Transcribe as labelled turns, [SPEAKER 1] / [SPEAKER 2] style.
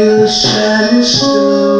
[SPEAKER 1] The shadows still.